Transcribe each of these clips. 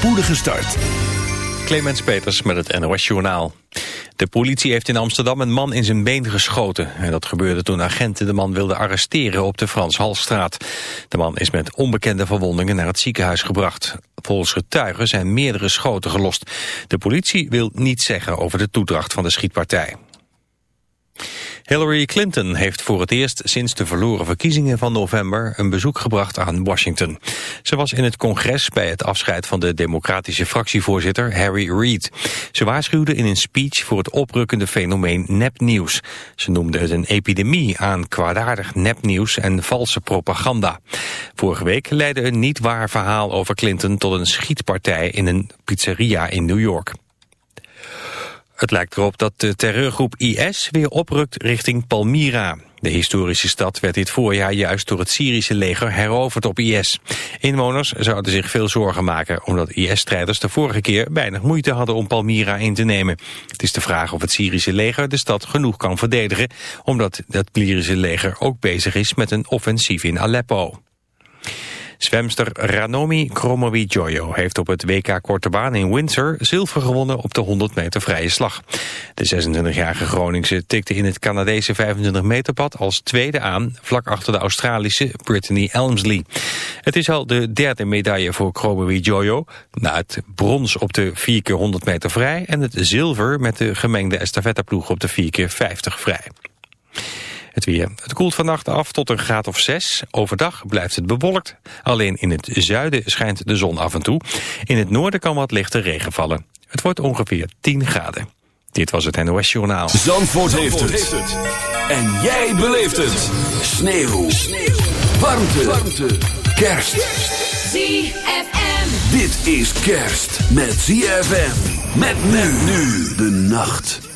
spoedige start. Clemens Peters met het NOS Journaal. De politie heeft in Amsterdam een man in zijn been geschoten. En dat gebeurde toen agenten de man wilden arresteren op de Frans Halstraat. De man is met onbekende verwondingen naar het ziekenhuis gebracht. Volgens getuigen zijn meerdere schoten gelost. De politie wil niets zeggen over de toedracht van de schietpartij. Hillary Clinton heeft voor het eerst sinds de verloren verkiezingen van november een bezoek gebracht aan Washington. Ze was in het congres bij het afscheid van de democratische fractievoorzitter Harry Reid. Ze waarschuwde in een speech voor het oprukkende fenomeen nepnieuws. Ze noemde het een epidemie aan kwaadaardig nepnieuws en valse propaganda. Vorige week leidde een niet waar verhaal over Clinton tot een schietpartij in een pizzeria in New York. Het lijkt erop dat de terreurgroep IS weer oprukt richting Palmyra. De historische stad werd dit voorjaar juist door het Syrische leger heroverd op IS. Inwoners zouden zich veel zorgen maken omdat IS-strijders de vorige keer weinig moeite hadden om Palmyra in te nemen. Het is de vraag of het Syrische leger de stad genoeg kan verdedigen, omdat het Syrische leger ook bezig is met een offensief in Aleppo. Zwemster Ranomi Kromowidjojo heeft op het WK Korte Baan in Windsor zilver gewonnen op de 100 meter vrije slag. De 26-jarige Groningse tikte in het Canadese 25 meter pad als tweede aan, vlak achter de Australische Brittany Elmsley. Het is al de derde medaille voor Kromowidjojo, na het brons op de 4 keer 100 meter vrij en het zilver met de gemengde estafetteploeg op de 4 keer 50 vrij. Het weer. Het koelt vannacht af tot een graad of 6. Overdag blijft het bewolkt. Alleen in het zuiden schijnt de zon af en toe. In het noorden kan wat lichte regen vallen. Het wordt ongeveer 10 graden. Dit was het NOS Journaal. Zandvoort, heeft, het. En jij beleeft het. Sneeuw. Sneeuw. Warmte. Warmte. Kerst. ZFM. Dit is kerst met ZFM. Met men nu de nacht.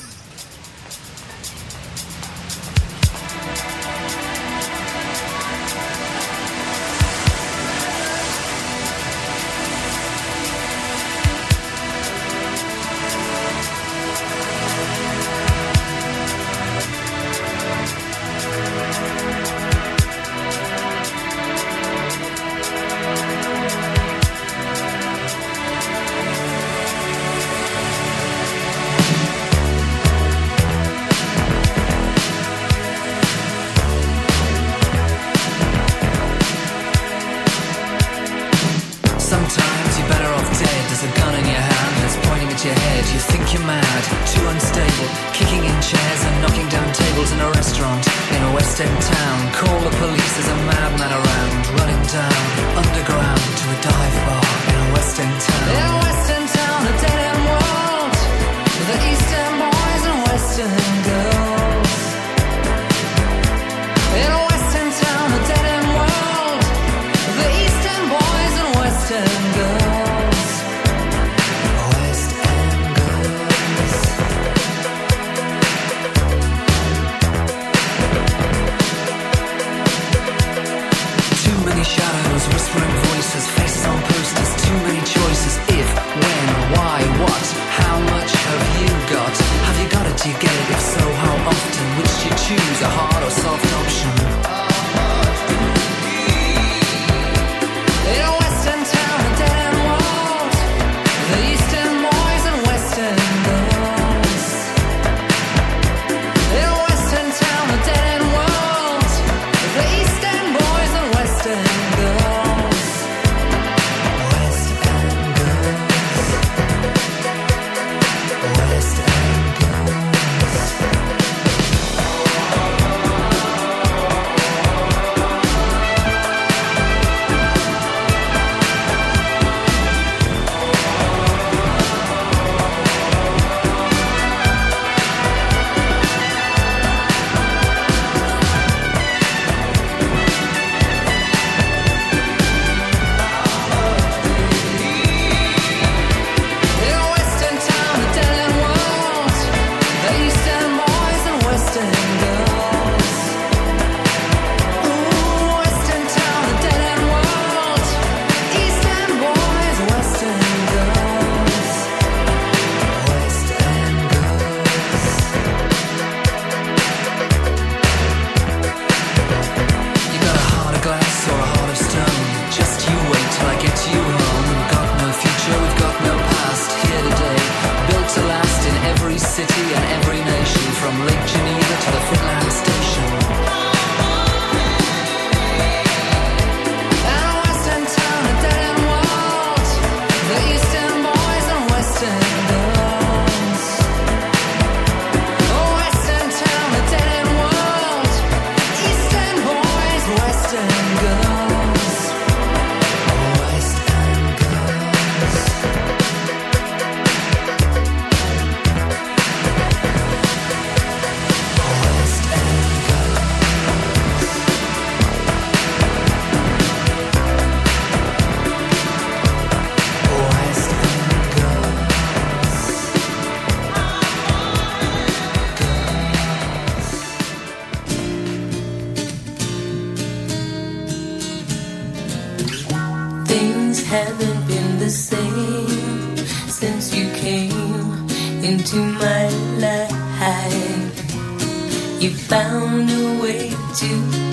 Found a way to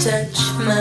touch my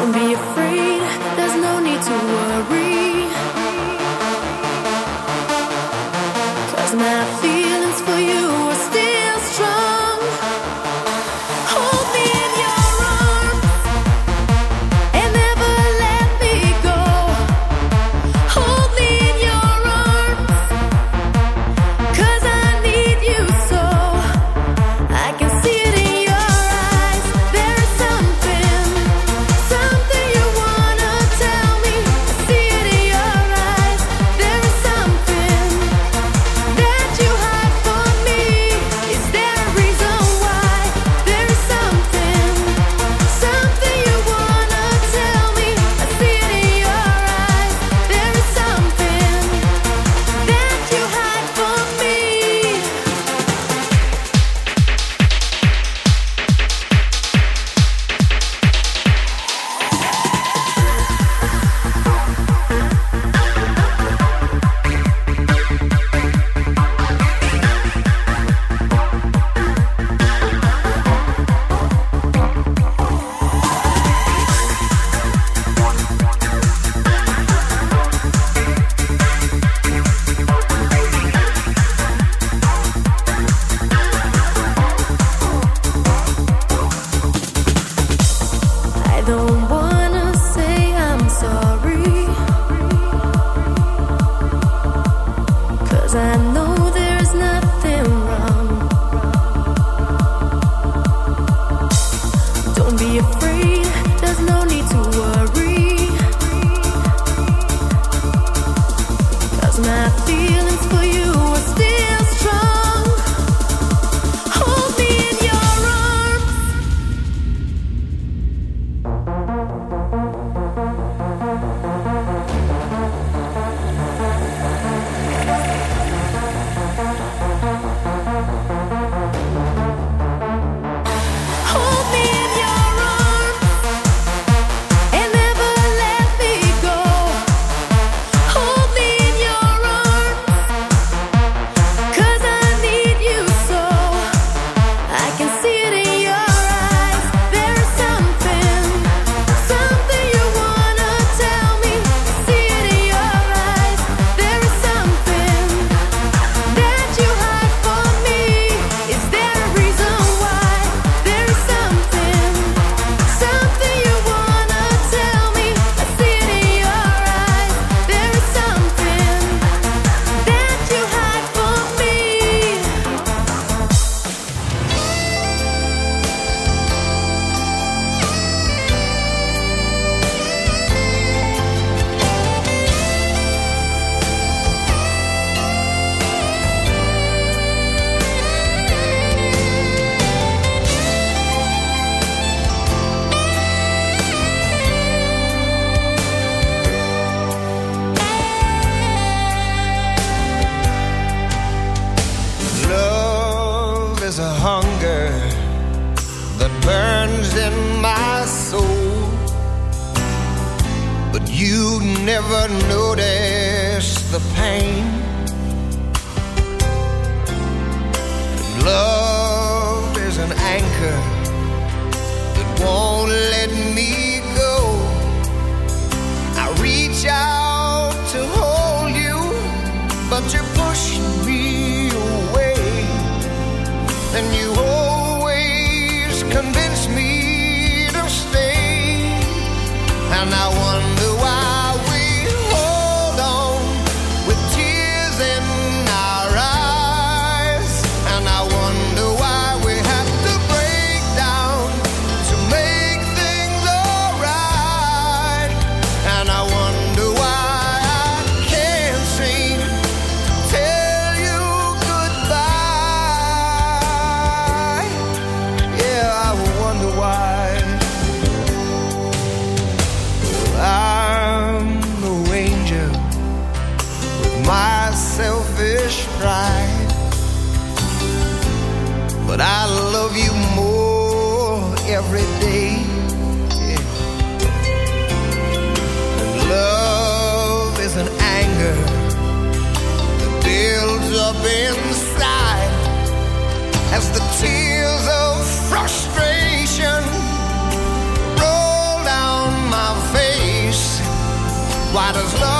Don't be afraid, there's no need to worry. Does love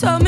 told me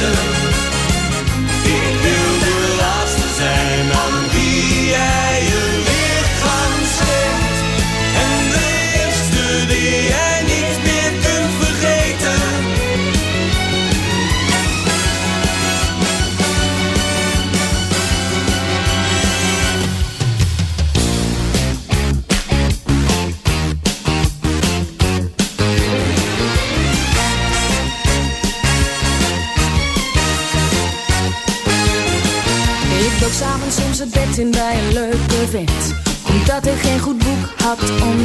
bezeten.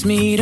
Begs me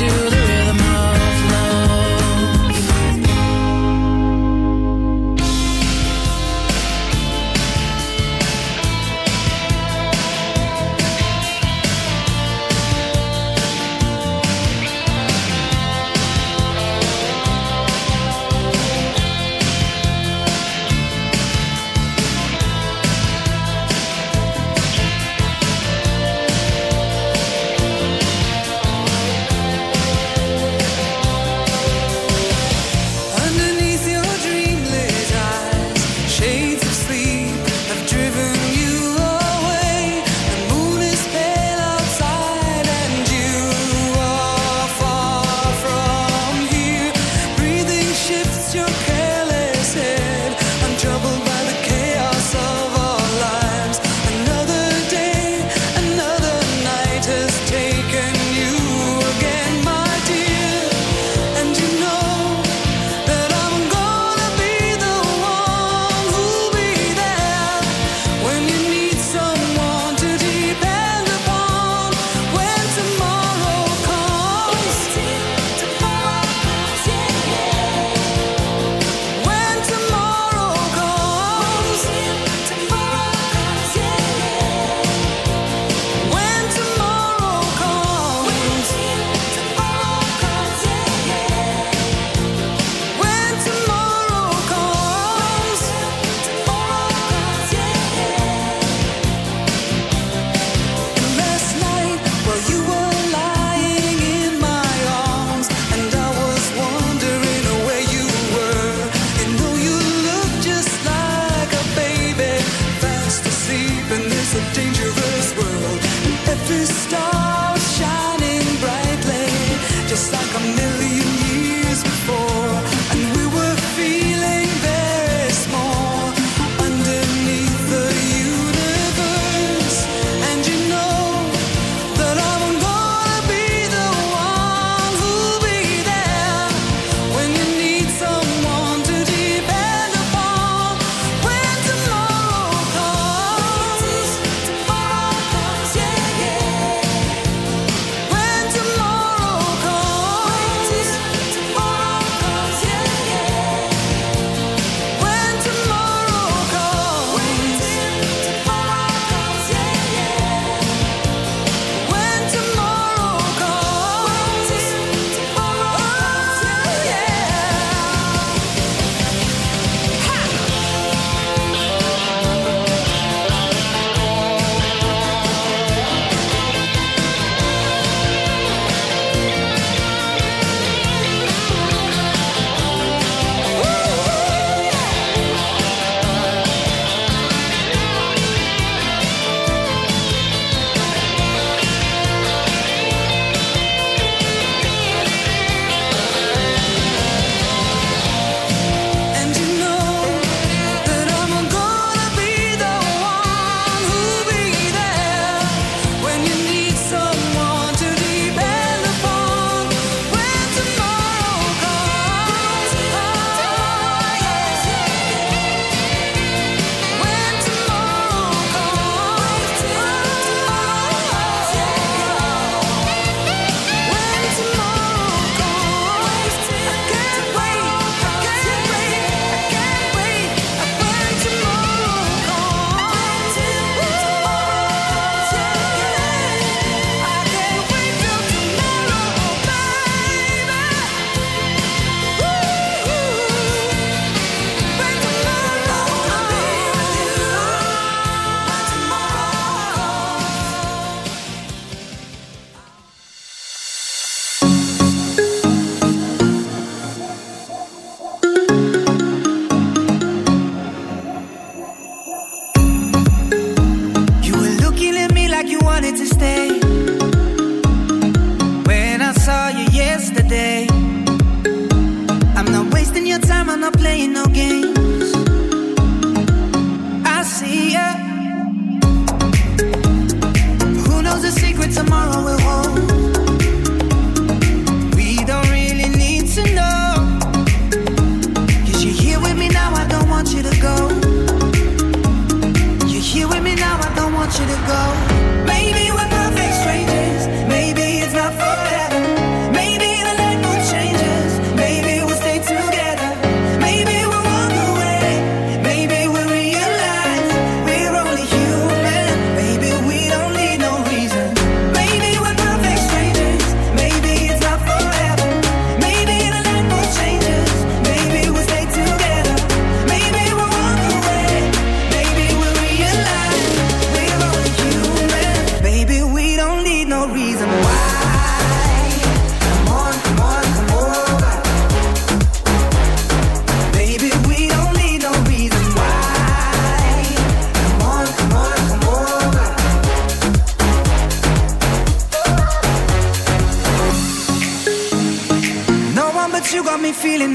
to the